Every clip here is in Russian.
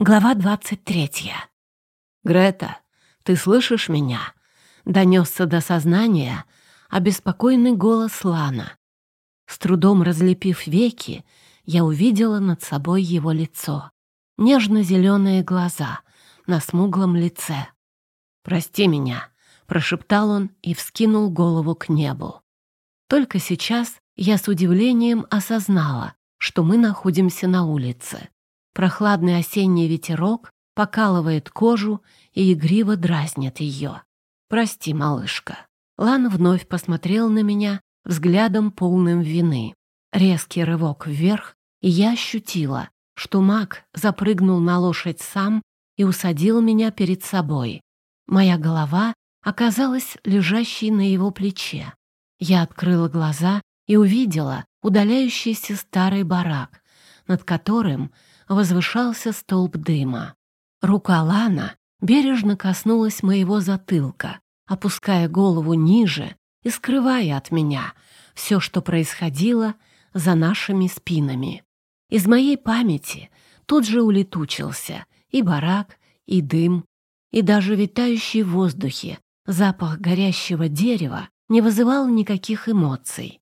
Глава двадцать третья. «Грета, ты слышишь меня?» — донесся до сознания обеспокоенный голос Лана. С трудом разлепив веки, я увидела над собой его лицо. Нежно-зеленые глаза на смуглом лице. «Прости меня», — прошептал он и вскинул голову к небу. Только сейчас я с удивлением осознала, что мы находимся на улице. Прохладный осенний ветерок покалывает кожу и игриво дразнит ее. «Прости, малышка». Лан вновь посмотрел на меня взглядом полным вины. Резкий рывок вверх, и я ощутила, что маг запрыгнул на лошадь сам и усадил меня перед собой. Моя голова оказалась лежащей на его плече. Я открыла глаза и увидела удаляющийся старый барак, над которым возвышался столб дыма. Рука Лана бережно коснулась моего затылка, опуская голову ниже и скрывая от меня все, что происходило за нашими спинами. Из моей памяти тут же улетучился и барак, и дым, и даже витающий в воздухе запах горящего дерева не вызывал никаких эмоций.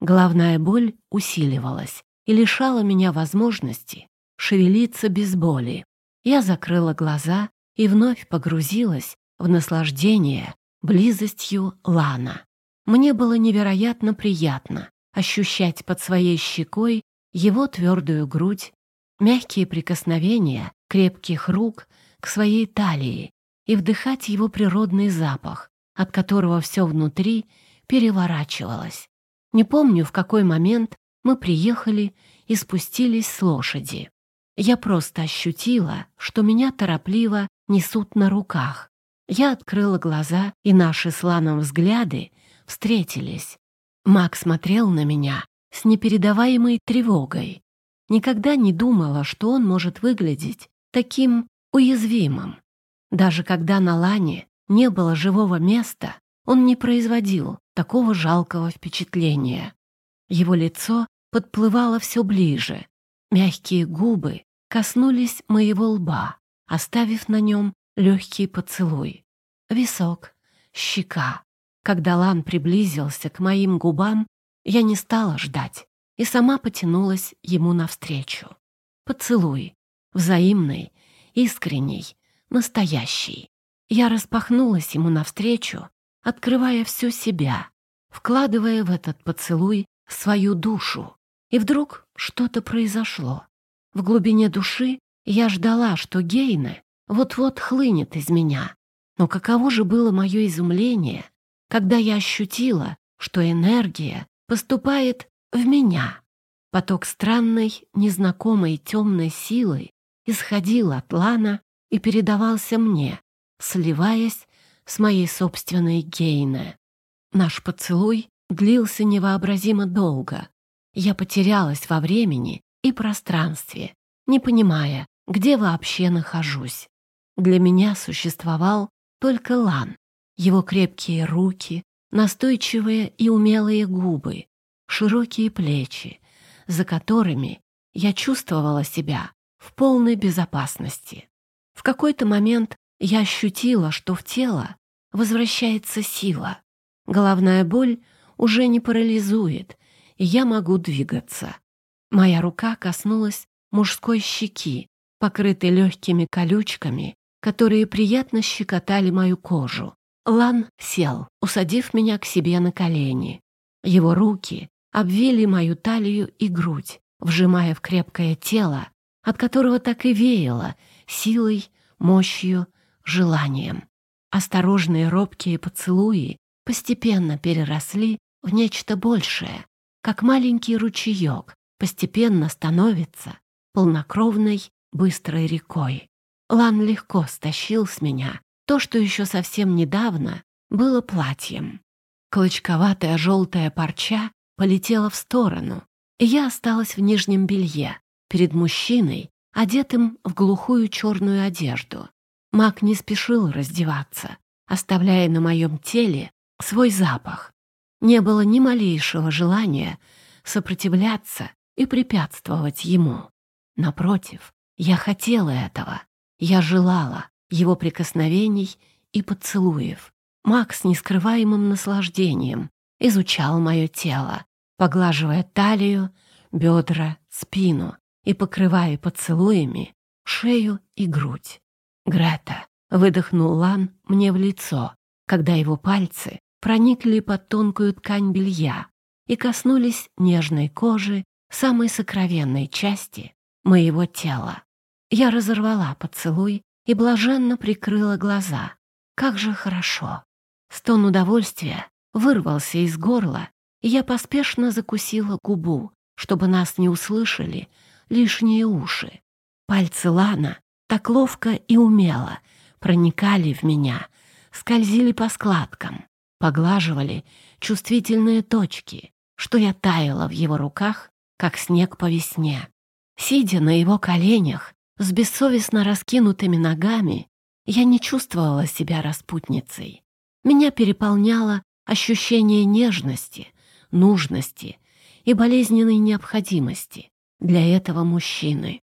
Главная боль усиливалась и лишала меня возможности шевелиться без боли. Я закрыла глаза и вновь погрузилась в наслаждение близостью Лана. Мне было невероятно приятно ощущать под своей щекой его твердую грудь, мягкие прикосновения крепких рук к своей талии и вдыхать его природный запах, от которого все внутри переворачивалось. Не помню, в какой момент мы приехали и спустились с лошади. Я просто ощутила, что меня торопливо несут на руках. Я открыла глаза, и наши с Ланом взгляды встретились. Мак смотрел на меня с непередаваемой тревогой. Никогда не думала, что он может выглядеть таким уязвимым. Даже когда на Лане не было живого места, он не производил такого жалкого впечатления. Его лицо подплывало все ближе, Мягкие губы коснулись моего лба, оставив на нем легкий поцелуй. Висок, щека. Когда Лан приблизился к моим губам, я не стала ждать и сама потянулась ему навстречу. Поцелуй. Взаимный, искренний, настоящий. Я распахнулась ему навстречу, открывая всю себя, вкладывая в этот поцелуй свою душу. И вдруг что-то произошло. В глубине души я ждала, что Гейне вот-вот хлынет из меня. Но каково же было мое изумление, когда я ощутила, что энергия поступает в меня. Поток странной, незнакомой темной силы исходил от Лана и передавался мне, сливаясь с моей собственной Гейне. Наш поцелуй длился невообразимо долго, я потерялась во времени и пространстве, не понимая, где вообще нахожусь. Для меня существовал только Лан, его крепкие руки, настойчивые и умелые губы, широкие плечи, за которыми я чувствовала себя в полной безопасности. В какой-то момент я ощутила, что в тело возвращается сила. Головная боль уже не парализует и я могу двигаться. Моя рука коснулась мужской щеки, покрытой легкими колючками, которые приятно щекотали мою кожу. Лан сел, усадив меня к себе на колени. Его руки обвили мою талию и грудь, вжимая в крепкое тело, от которого так и веяло силой, мощью, желанием. Осторожные робкие поцелуи постепенно переросли в нечто большее, как маленький ручеек, постепенно становится полнокровной быстрой рекой. Лан легко стащил с меня то, что еще совсем недавно было платьем. Клочковатая желтая парча полетела в сторону, и я осталась в нижнем белье, перед мужчиной, одетым в глухую черную одежду. Маг не спешил раздеваться, оставляя на моем теле свой запах, не было ни малейшего желания сопротивляться и препятствовать ему. Напротив, Я хотела этого. Я желала его прикосновений и поцелуев. Макс с нескрываемым наслаждением изучал мое тело, поглаживая талию, бедра, спину и покрывая поцелуями шею и грудь. «Грета!» — выдохнул Лан мне в лицо, когда его пальцы проникли под тонкую ткань белья и коснулись нежной кожи самой сокровенной части моего тела. Я разорвала поцелуй и блаженно прикрыла глаза. Как же хорошо! Стон удовольствия вырвался из горла, и я поспешно закусила губу, чтобы нас не услышали лишние уши. Пальцы Лана так ловко и умело проникали в меня, скользили по складкам, поглаживали чувствительные точки, что я таяла в его руках, как снег по весне. Сидя на его коленях, с бессовестно раскинутыми ногами, я не чувствовала себя распутницей. Меня переполняло ощущение нежности, нужности и болезненной необходимости для этого мужчины.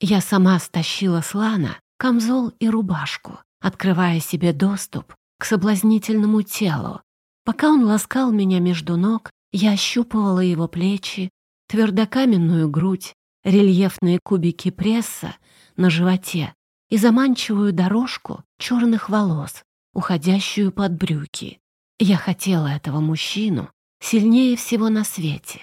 Я сама стащила с Лана камзол и рубашку, открывая себе доступ к соблазнительному телу. Пока он ласкал меня между ног, я ощупывала его плечи, твердокаменную грудь, рельефные кубики пресса на животе и заманчивую дорожку черных волос, уходящую под брюки. Я хотела этого мужчину сильнее всего на свете.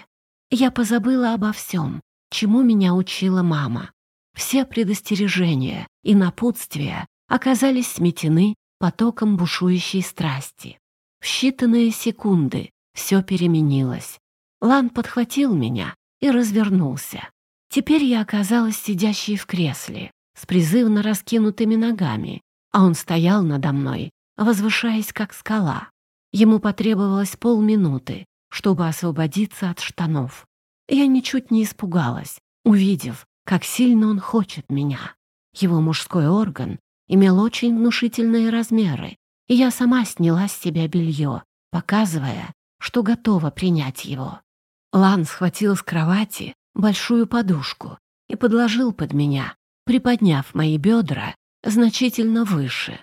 Я позабыла обо всем, чему меня учила мама. Все предостережения и напутствия оказались сметены потоком бушующей страсти. В считанные секунды все переменилось. Лан подхватил меня и развернулся. Теперь я оказалась сидящей в кресле, с призывно раскинутыми ногами, а он стоял надо мной, возвышаясь как скала. Ему потребовалось полминуты, чтобы освободиться от штанов. Я ничуть не испугалась, увидев, как сильно он хочет меня. Его мужской орган имел очень внушительные размеры, и я сама сняла с себя белье, показывая, что готова принять его. Лан схватил с кровати большую подушку и подложил под меня, приподняв мои бедра значительно выше.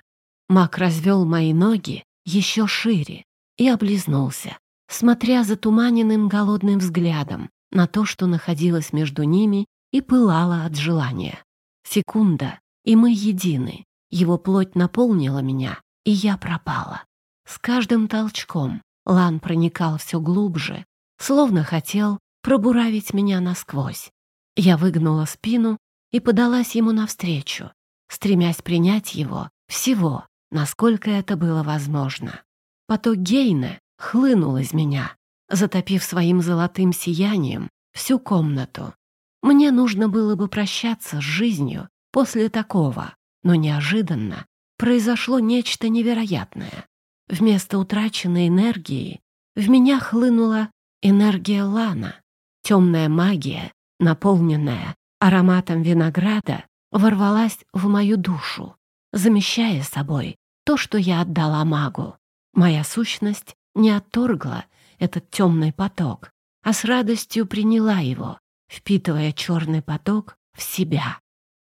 Мак развел мои ноги еще шире и облизнулся, смотря затуманенным голодным взглядом на то, что находилось между ними и пылало от желания. Секунда, и мы едины. Его плоть наполнила меня, и я пропала. С каждым толчком Лан проникал все глубже, словно хотел пробуравить меня насквозь. Я выгнула спину и подалась ему навстречу, стремясь принять его всего, насколько это было возможно. Поток Гейна хлынул из меня, затопив своим золотым сиянием всю комнату. Мне нужно было бы прощаться с жизнью после такого, но неожиданно произошло нечто невероятное. Вместо утраченной энергии в меня хлынула энергия Лана. Темная магия, наполненная ароматом винограда, ворвалась в мою душу, замещая собой то, что я отдала магу. Моя сущность не отторгла этот темный поток, а с радостью приняла его, впитывая черный поток в себя.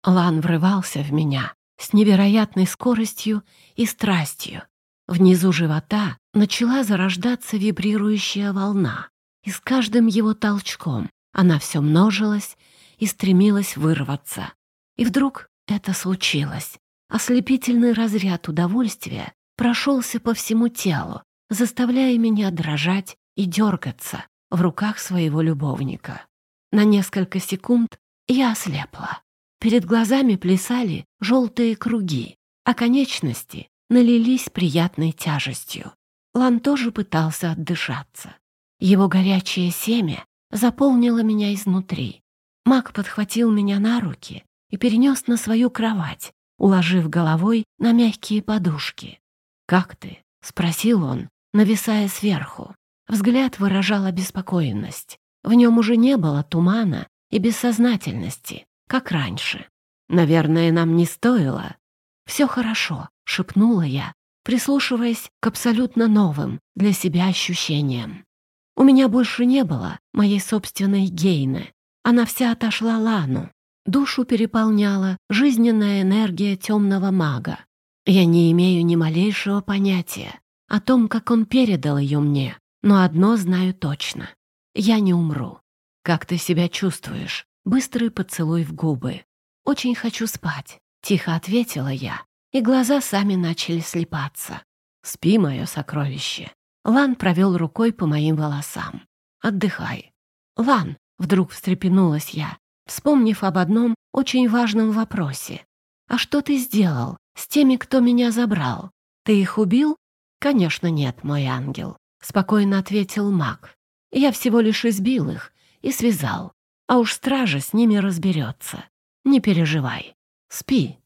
Лан врывался в меня с невероятной скоростью и страстью. Внизу живота начала зарождаться вибрирующая волна, и с каждым его толчком она все множилась и стремилась вырваться. И вдруг это случилось. Ослепительный разряд удовольствия прошелся по всему телу, заставляя меня дрожать и дергаться в руках своего любовника. На несколько секунд я ослепла. Перед глазами плясали желтые круги, а конечности налились приятной тяжестью. Лан тоже пытался отдышаться. Его горячее семя заполнило меня изнутри. Маг подхватил меня на руки и перенес на свою кровать, уложив головой на мягкие подушки. «Как ты?» — спросил он, нависая сверху. Взгляд выражал обеспокоенность. В нем уже не было тумана и бессознательности, как раньше. «Наверное, нам не стоило». «Все хорошо», — шепнула я, прислушиваясь к абсолютно новым для себя ощущениям. У меня больше не было моей собственной Гейны. Она вся отошла Лану. Душу переполняла жизненная энергия темного мага. Я не имею ни малейшего понятия о том, как он передал ее мне, но одно знаю точно. Я не умру. Как ты себя чувствуешь? Быстрый поцелуй в губы. Очень хочу спать, тихо ответила я, и глаза сами начали слепаться. Спи, мое сокровище. Лан провел рукой по моим волосам. Отдыхай. Лан, вдруг встрепенулась я, вспомнив об одном очень важном вопросе. «А что ты сделал с теми, кто меня забрал? Ты их убил?» «Конечно нет, мой ангел», — спокойно ответил маг. «Я всего лишь избил их и связал, а уж стража с ними разберется. Не переживай. Спи,